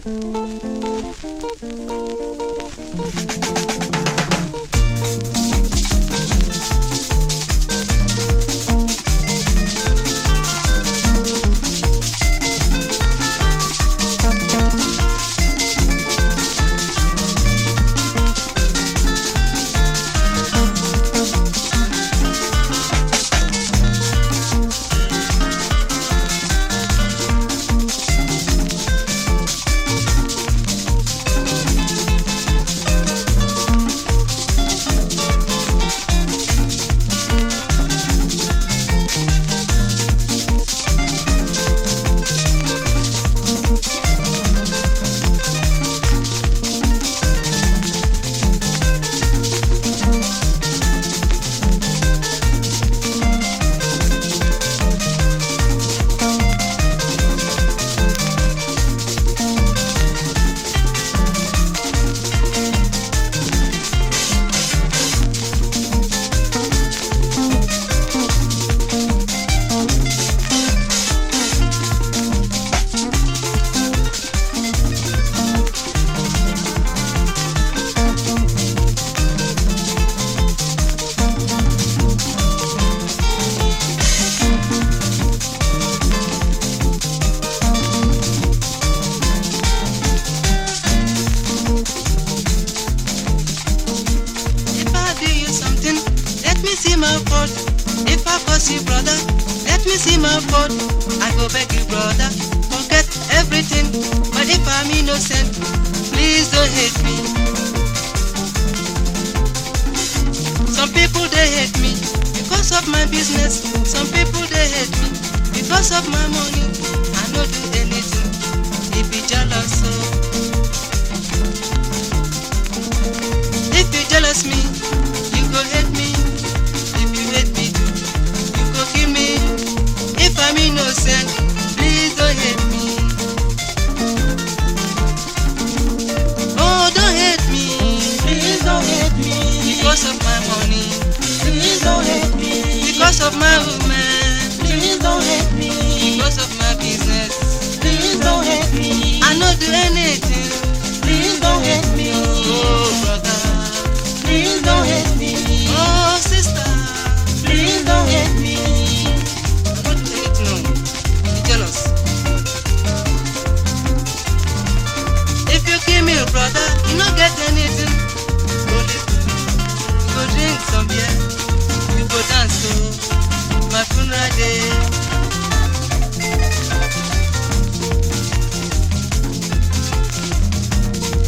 Thank you. You, brother, let me see my fault. I go beg you, brother, forget everything. But if I'm innocent, please don't hate me. Some people they hate me because of my business. Some people they hate me because of my money. I no do anything. If you jealous, Kill me, brother, you no get anything. Go listen. You go drink some beer. You go dance to my funeral day.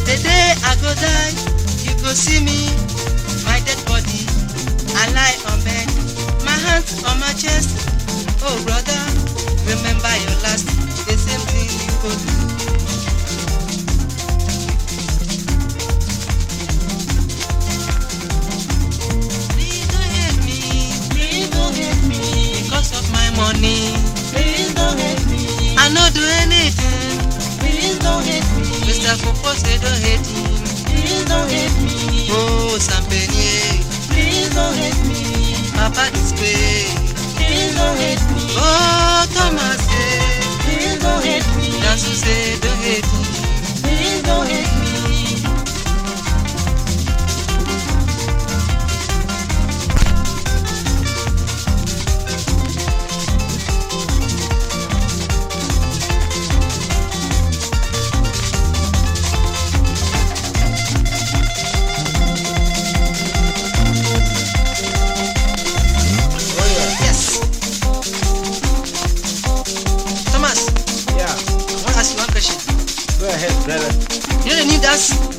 The day I go die, you go see me, my dead body. I lie on bed, my hands on my chest. Oh brother, remember your last, the same thing you go do. Me. Mr. Popo say don't hate him. Please don't hate me. Oh, Sampenier, Please don't hate me. Papa. Please don't hate me. Oh, Thomas Please don't hate me.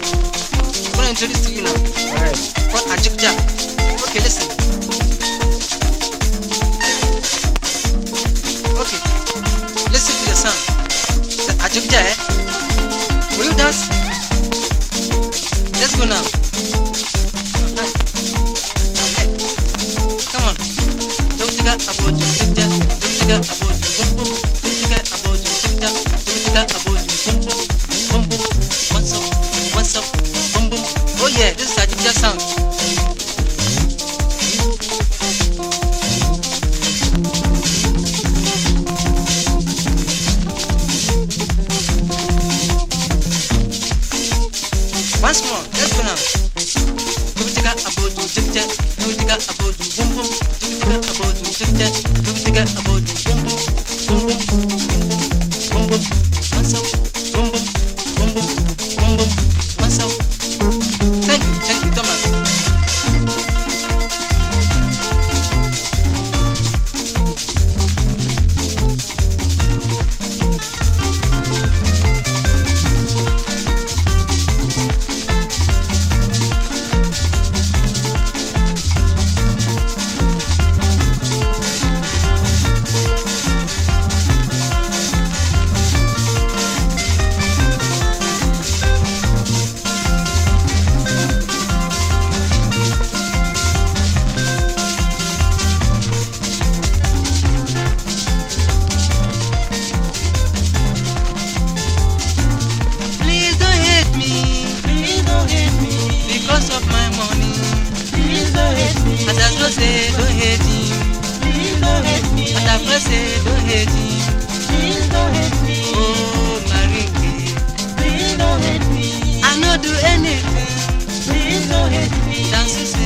I'm to introduce to you now. Ahead. What Ajikja. Okay, listen. Okay, listen to the song. The Ajikja, eh? Will you dance? Let's go now. Come on. Don't forget about Ajikja. Don't forget about Once more, let's go now. Tubitika abodu jibje, tubitika abodu bum bum, tubitika abodu jibje, tubitika abodu bum bum, don't hate me. Please don't hate me. Oh, Please don't hate me. I no do anything. Please don't hate me. Dance